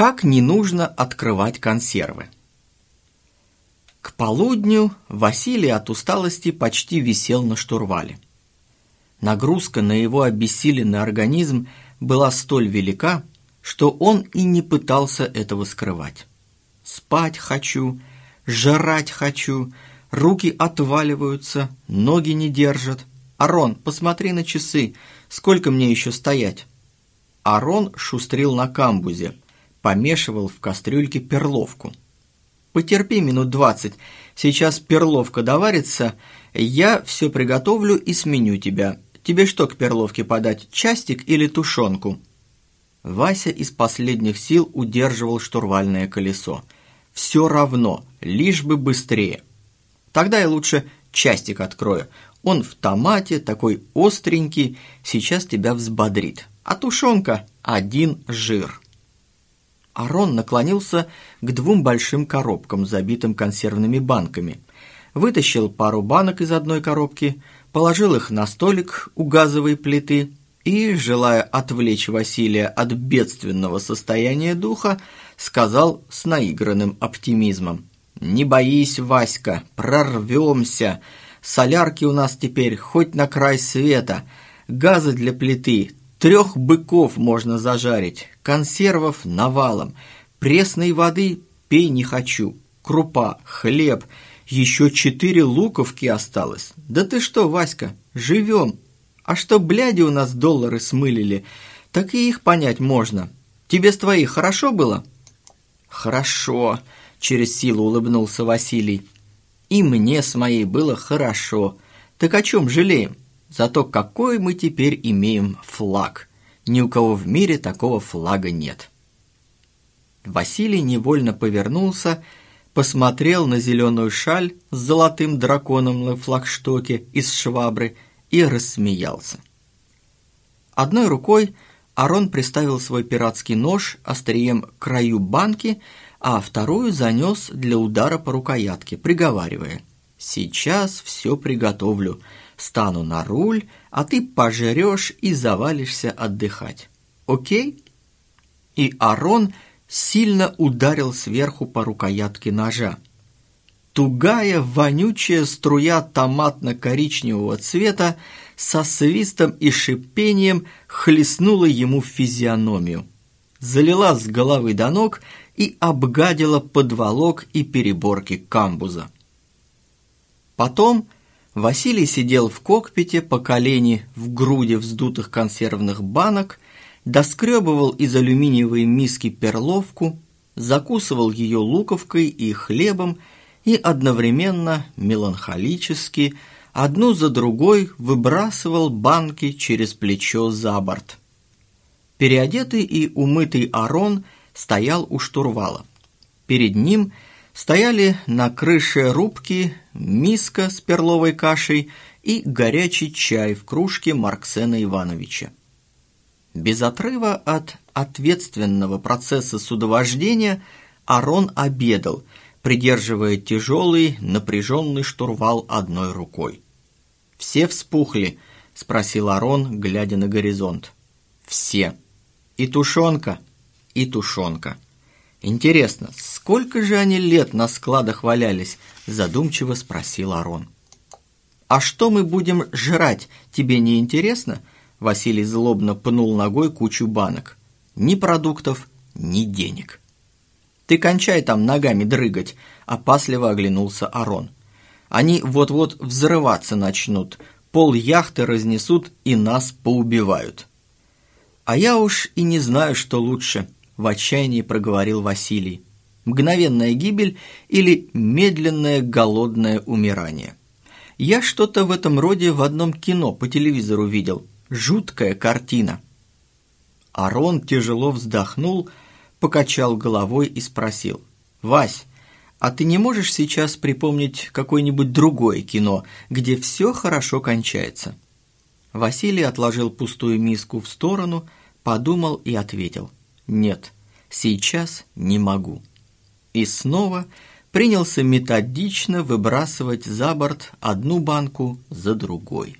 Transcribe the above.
Как не нужно открывать консервы. К полудню Василий от усталости почти висел на штурвале. Нагрузка на его обессиленный организм была столь велика, что он и не пытался этого скрывать. «Спать хочу, жрать хочу, руки отваливаются, ноги не держат. Арон, посмотри на часы, сколько мне еще стоять?» Арон шустрил на камбузе, помешивал в кастрюльке перловку. «Потерпи минут двадцать, сейчас перловка доварится, я все приготовлю и сменю тебя. Тебе что к перловке подать, частик или тушенку?» Вася из последних сил удерживал штурвальное колесо. «Все равно, лишь бы быстрее. Тогда я лучше частик открою. Он в томате, такой остренький, сейчас тебя взбодрит. А тушенка – один жир». Арон наклонился к двум большим коробкам, забитым консервными банками. Вытащил пару банок из одной коробки, положил их на столик у газовой плиты и, желая отвлечь Василия от бедственного состояния духа, сказал с наигранным оптимизмом. «Не боись, Васька, прорвемся. Солярки у нас теперь хоть на край света. Газы для плиты, трех быков можно зажарить, консервов навалом, пресной воды пей не хочу, крупа, хлеб, еще четыре луковки осталось. Да ты что, Васька, живем. А что бляди у нас доллары смылили, так и их понять можно. Тебе с твоих хорошо было? Хорошо, через силу улыбнулся Василий. И мне с моей было хорошо. Так о чем жалеем? Зато какой мы теперь имеем флаг. Ни у кого в мире такого флага нет. Василий невольно повернулся, посмотрел на зеленую шаль с золотым драконом на флагштоке из швабры и рассмеялся. Одной рукой Арон приставил свой пиратский нож острием к краю банки, а вторую занес для удара по рукоятке, приговаривая «Сейчас все приготовлю, стану на руль, а ты пожрешь и завалишься отдыхать. Окей?» И Арон сильно ударил сверху по рукоятке ножа. Тугая, вонючая струя томатно-коричневого цвета со свистом и шипением хлестнула ему в физиономию. Залила с головы до ног и обгадила подволок и переборки камбуза. Потом Василий сидел в кокпите по колени в груди вздутых консервных банок, доскребывал из алюминиевой миски перловку, закусывал ее луковкой и хлебом и одновременно, меланхолически, одну за другой выбрасывал банки через плечо за борт. Переодетый и умытый Арон стоял у штурвала. Перед ним – стояли на крыше рубки миска с перловой кашей и горячий чай в кружке Марксена Ивановича. Без отрыва от ответственного процесса судовождения Арон обедал, придерживая тяжелый напряженный штурвал одной рукой. «Все вспухли?» – спросил Арон, глядя на горизонт. «Все. И тушенка, и тушенка». «Интересно, сколько же они лет на складах валялись?» – задумчиво спросил Арон. «А что мы будем жрать, тебе не интересно?» Василий злобно пнул ногой кучу банок. «Ни продуктов, ни денег». «Ты кончай там ногами дрыгать», – опасливо оглянулся Арон. «Они вот-вот взрываться начнут, пол яхты разнесут и нас поубивают». «А я уж и не знаю, что лучше», в отчаянии проговорил Василий. Мгновенная гибель или медленное голодное умирание. Я что-то в этом роде в одном кино по телевизору видел. Жуткая картина. Арон тяжело вздохнул, покачал головой и спросил. «Вась, а ты не можешь сейчас припомнить какое-нибудь другое кино, где все хорошо кончается?» Василий отложил пустую миску в сторону, подумал и ответил – нет, сейчас не могу. И снова принялся методично выбрасывать за борт одну банку за другой.